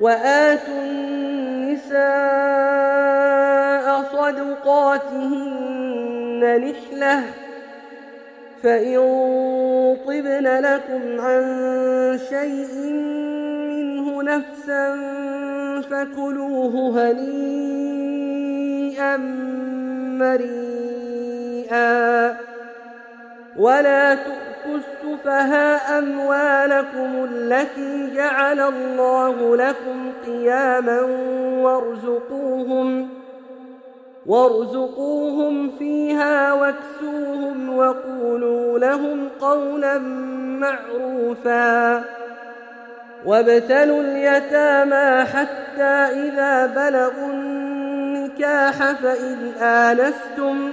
وآتوا النساء صدقاتهن نحلة فإن طبن لكم عن شيء منه نفسا فكلوه هنيئا مريئا ولا تؤمنوا السفهاء أموالكم التي جعل الله لكم قياما وارزقوهم وارزقوهم فيها واكسوهم وقولوا لهم قولا معروفا وابتلوا اليتامى حتى إذا بلغوا النكاح فإن آنستم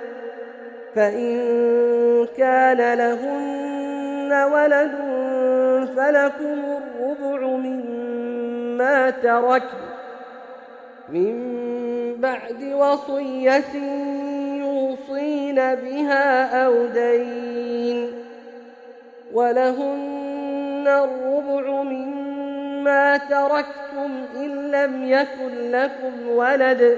فإن كان لهن ولد فلكم الربع مما تركن من بعد وصية يوصين بها أو دين ولهن الربع مما تركتم إن لم يكن لكم ولد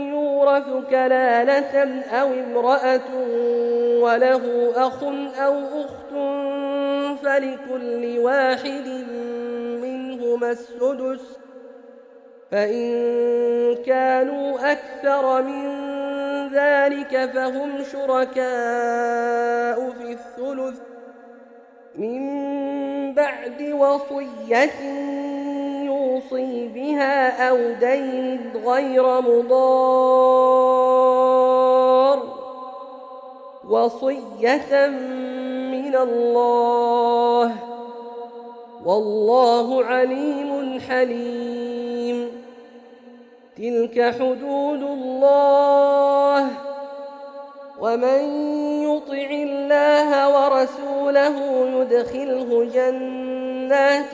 يورث كلالة أو امرأة وله أخ أو أخت فلكل واحد منهما السدس فإن كانوا أكثر من ذلك فهم شركاء في الثلث. من بعد وصية يوصي بها أو دين غير مضار وصية من الله والله عليم حليم. تلك حدود الله. ومن يطع الله ورسوله يدخله جنات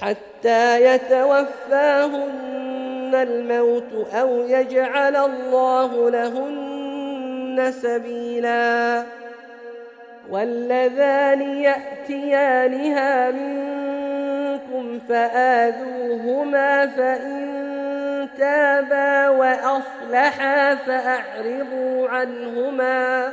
حتى يتوفاهن الموت أو يجعل الله لهن سبيلا. واللذان يأتيانها منكم فآذوهما فإن تابا وأصلحا فأعرضوا عنهما.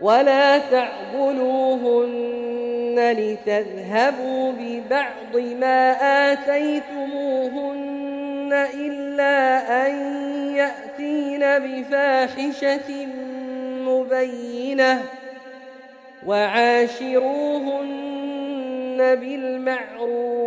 ولا تعبلوهن لتذهبوا ببعض ما آتيتموهن إلا أن يأتين بفاحشة مبينة وعاشروهن بالمعروف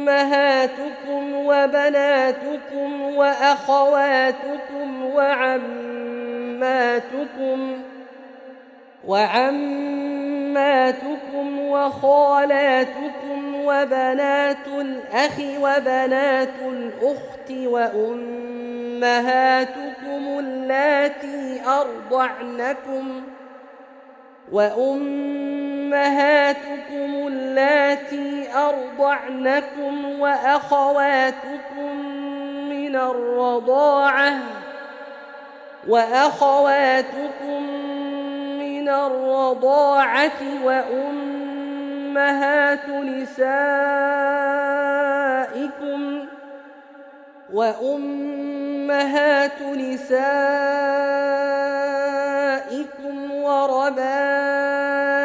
أمهاتكم وبناتكم وأخواتكم وعماتكم وعماتكم وخالاتكم وبنات الأخ وبنات الأخت وأمهاتكم اللاتي أرضعنكم وأمهاتكم اللاتي أرضعنكم وأخواتكم من الرضاعة وأخواتكم من الرضاعة وأمهات نسائكم وأمهات نسائكم وربائبكم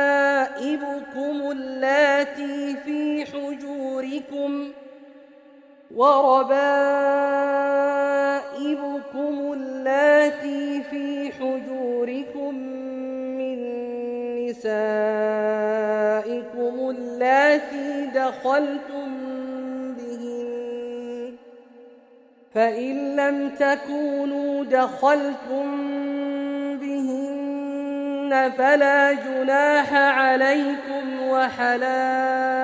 اللاتي في حجوركم وربائبكم اللاتي في حجوركم من نسائكم اللاتي دخلتم بهن فإن لم تكونوا دخلتم فلا جناح عليكم وحلائل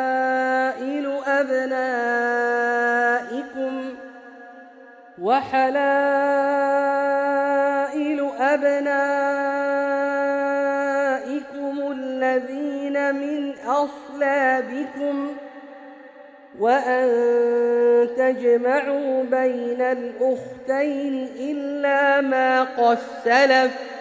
أبنائكم وحلائل أبنائكم الذين من أصلابكم وأن تجمعوا بين الأختين إلا ما قد سلف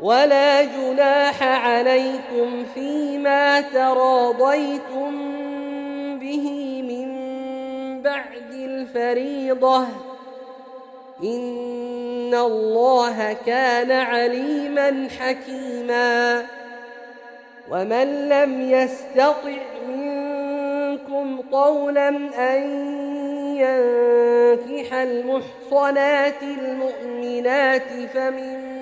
ولا جناح عليكم فيما تراضيتم به من بعد الفريضة. إن الله كان عليما حكيما. ومن لم يستطع منكم قولا أن ينكح المحصنات المؤمنات فمن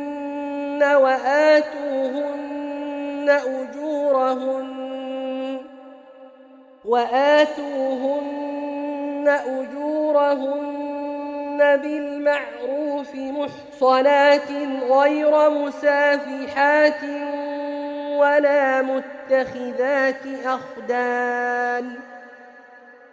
وآتوهن أجورهن وآتوهن أجورهن بالمعروف محصنات غير مسافحات ولا متخذات أخدان.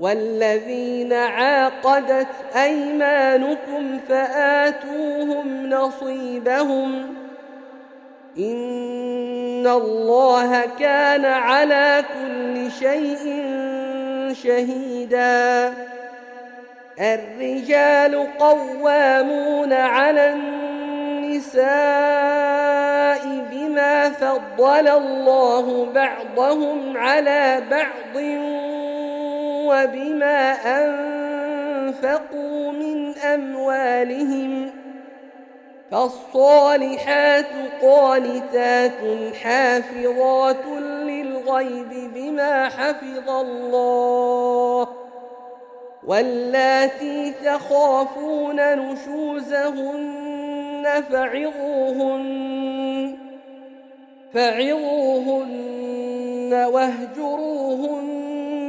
والذين عاقدت أيمانكم فآتوهم نصيبهم إن الله كان على كل شيء شهيدا الرجال قوامون على النساء بما فضل الله بعضهم على بعض وبما أنفقوا من أموالهم فالصالحات قانتات حافظات للغيب بما حفظ الله واللاتي تخافون نشوزهن فعظوهن فعظوهن واهجروهن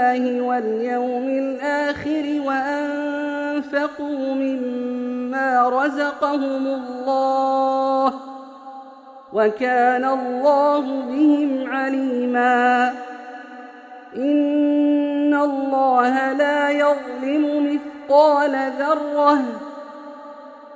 بالله واليوم الآخر وأنفقوا مما رزقهم الله وكان الله بهم عليما. إن الله لا يظلم مثقال ذرة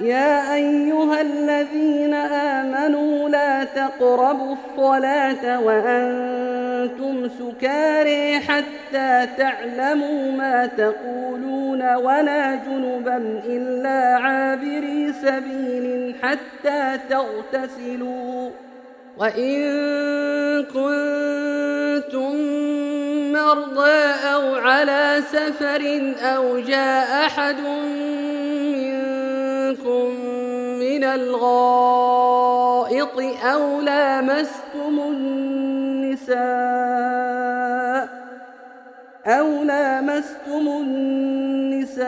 يا أيها الذين آمنوا لا تقربوا الصلاة وأنتم سكاري حتى تعلموا ما تقولون ولا جنبا إلا عابري سبيل حتى تغتسلوا. وإن كنتم مرضى أو على سفر أو جاء أحد منكم من الغائط أو لامستم النساء أو لامستم النساء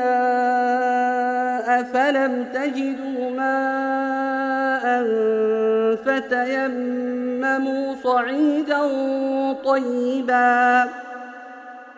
فلم تجدوا ماء فتيمموا صعيدا طيبا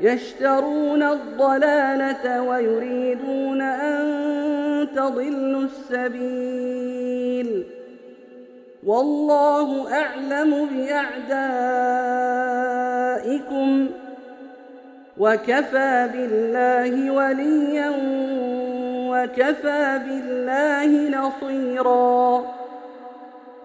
يشترون الضلالة ويريدون أن تضلوا السبيل. والله أعلم بأعدائكم وكفى بالله وليا وكفى بالله نصيرا.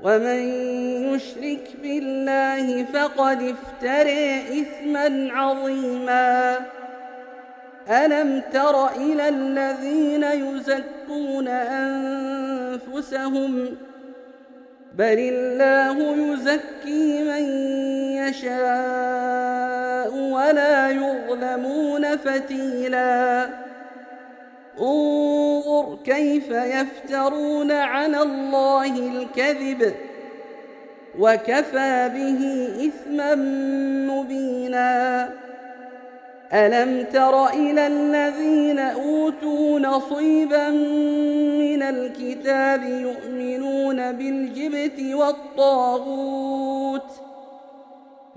ومن يشرك بالله فقد افتري إثما عظيما. ألم تر إلى الذين يزكون أنفسهم؟ بل الله يزكي من يشاء ولا يظلمون فتيلاً. انظر كيف يفترون على الله الكذب وكفى به إثما مبينا. ألم تر إلى الذين أوتوا نصيبا من الكتاب يؤمنون بالجبت والطاغوت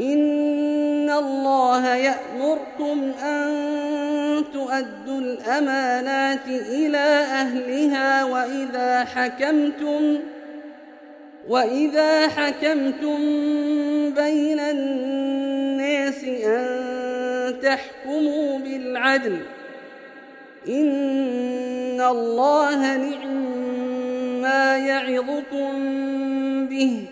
إن الله يأمركم أن تؤدوا الأمانات إلى أهلها وإذا حكمتم وإذا حكمتم بين الناس أن تحكموا بالعدل إن الله نعم ما يعظكم به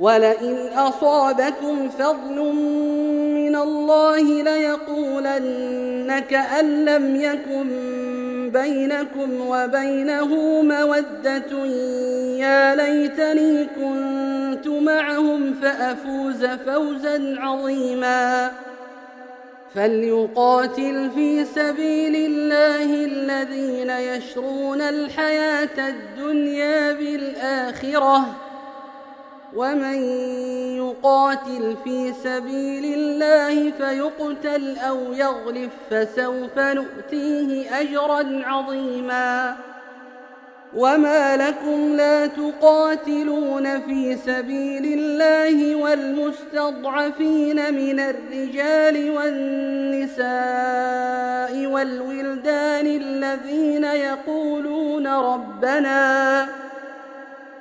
ولئن أصابكم فضل من الله ليقولن كأن لم يكن بينكم وبينه مودة يا ليتني كنت معهم فأفوز فوزا عظيما. فليقاتل في سبيل الله الذين يشرون الحياة الدنيا بالآخرة. ومن يقاتل في سبيل الله فيقتل أو يغلف فسوف نؤتيه أجرا عظيما. وما لكم لا تقاتلون في سبيل الله والمستضعفين من الرجال والنساء والولدان الذين يقولون ربنا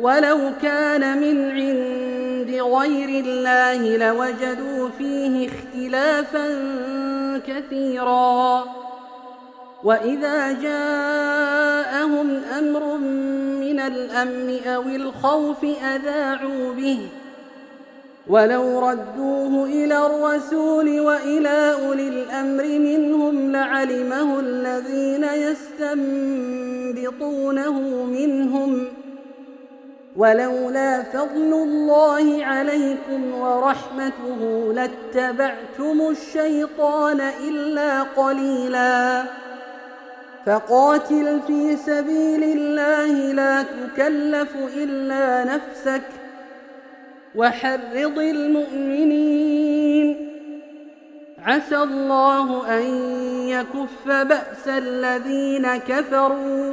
ولو كان من عند غير الله لوجدوا فيه اختلافا كثيرا. وإذا جاءهم أمر من الأمن أو الخوف أذاعوا به. ولو ردوه إلى الرسول وإلى أولي الأمر منهم لعلمه الذين يستنبطونه منهم. ولولا فضل الله عليكم ورحمته لاتبعتم الشيطان إلا قليلا. فقاتل في سبيل الله لا تكلف إلا نفسك وحرض المؤمنين. عسى الله أن يكف بأس الذين كفروا.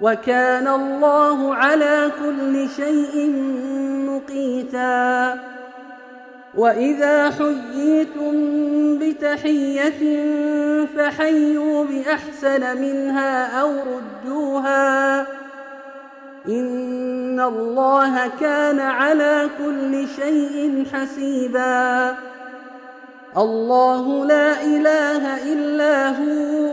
وكان الله على كل شيء مقيتا. وإذا حييتم بتحية فحيوا بأحسن منها أو ردوها. إن الله كان على كل شيء حسيبا. الله لا إله إلا هو.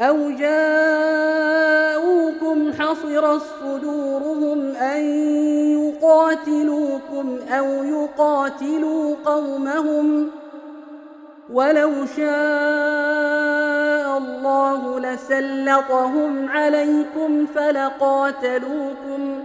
أو جاءوكم حصرت صدورهم أن يقاتلوكم أو يقاتلوا قومهم ولو شاء الله لسلطهم عليكم فلقاتلوكم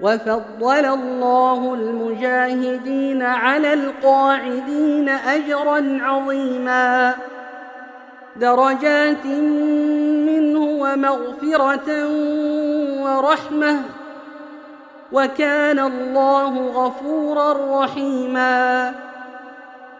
وفضل الله المجاهدين على القاعدين أجرا عظيما. درجات منه ومغفرة ورحمة. وكان الله غفورا رحيما.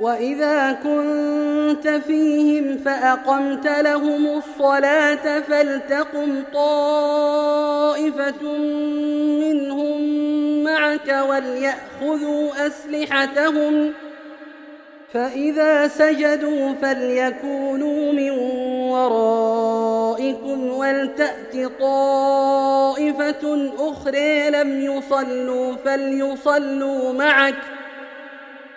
واذا كنت فيهم فاقمت لهم الصلاه فلتقم طائفه منهم معك ولياخذوا اسلحتهم فاذا سجدوا فليكونوا من ورائكم ولتات طائفه أخرى لم يصلوا فليصلوا معك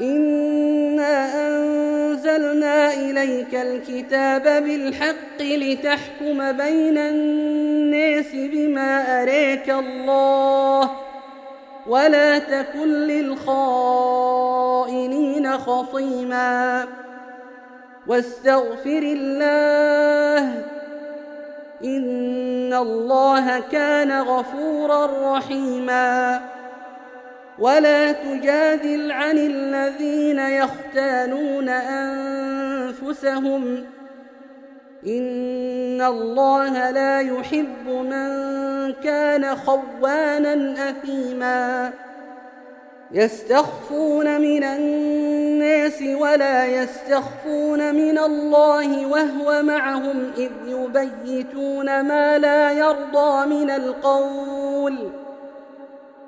إنا أنزلنا إليك الكتاب بالحق لتحكم بين الناس بما أريك الله ولا تكن للخائنين خصيما واستغفر الله إن الله كان غفورا رحيما ولا تجادل عن الذين يختانون أنفسهم. إن الله لا يحب من كان خوانا أثيما. يستخفون من الناس ولا يستخفون من الله وهو معهم إذ يبيتون ما لا يرضى من القول.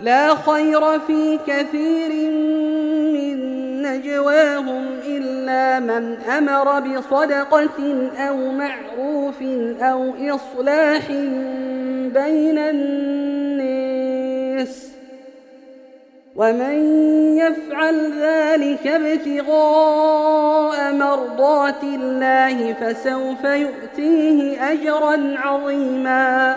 لا خير في كثير من نجواهم إلا من أمر بصدقة أو معروف أو إصلاح بين الناس ومن يفعل ذلك ابتغاء مرضات الله فسوف يؤتيه أجرا عظيما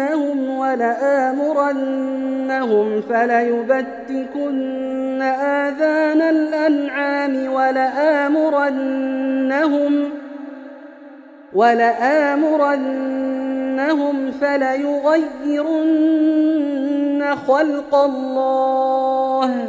ولأمنينهم ولآمرنهم فليبتكن آذان الأنعام ولآمرنهم ولآمرنهم فليغيرن خلق الله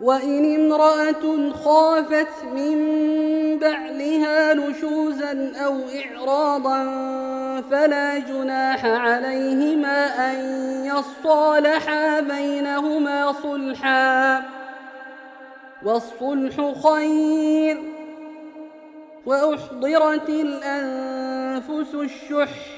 وإن امرأة خافت من بعلها نشوزا أو إعراضا فلا جناح عليهما أن يصالحا بينهما صلحا. والصلح خير. وأحضرت الأنفس الشح.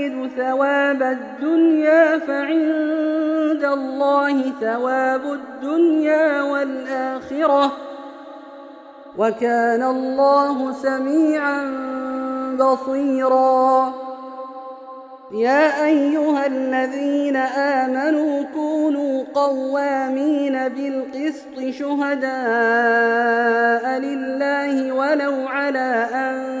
ثواب الدنيا فعند الله ثواب الدنيا والآخرة. وكان الله سميعا بصيرا. يا أيها الذين آمنوا كونوا قوامين بالقسط شهداء لله ولو على أن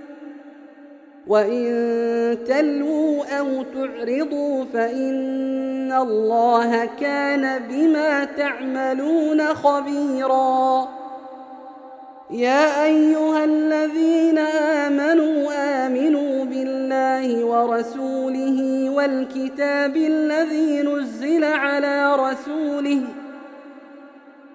وإن تلووا أو تعرضوا فإن الله كان بما تعملون خبيرا. يا أيها الذين آمنوا آمنوا بالله ورسوله والكتاب الذي نزل على رسوله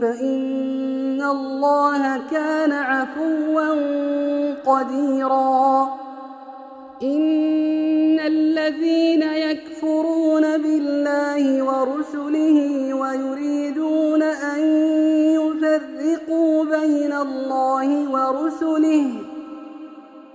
فإن الله كان عفوا قديرا. إن الذين يكفرون بالله ورسله ويريدون أن يفرقوا بين الله ورسله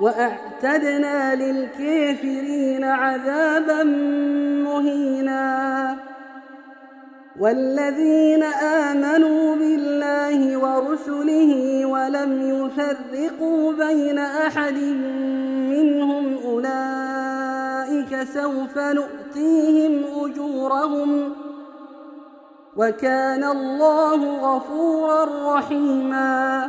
وأعتدنا للكافرين عذابا مهينا. والذين آمنوا بالله ورسله ولم يفرقوا بين أحد منهم أولئك سوف نؤتيهم أجورهم. وكان الله غفورا رحيما.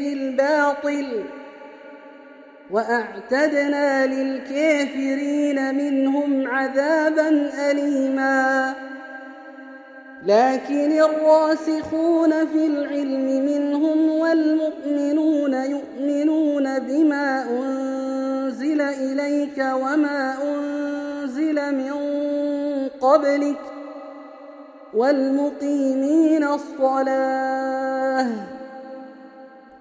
بالباطل وأعتدنا للكافرين منهم عذابا اليما. لكن الراسخون في العلم منهم والمؤمنون يؤمنون بما أنزل إليك وما أنزل من قبلك والمقيمين الصلاة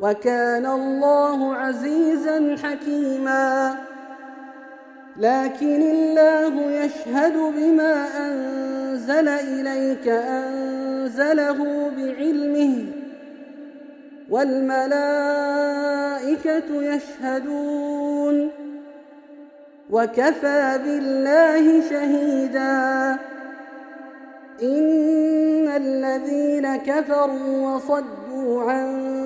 وكان الله عزيزا حكيما. لكن الله يشهد بما أنزل إليك أنزله بعلمه والملائكة يشهدون. وكفى بالله شهيدا. إن الذين كفروا وصدوا عن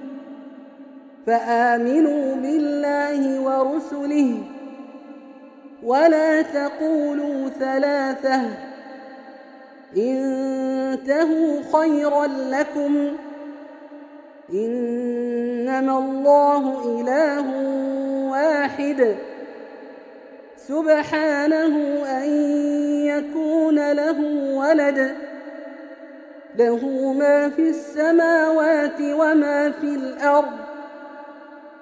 فآمنوا بالله ورسله ولا تقولوا ثلاثة انتهوا خيرا لكم إنما الله إله واحد سبحانه أن يكون له ولد له ما في السماوات وما في الأرض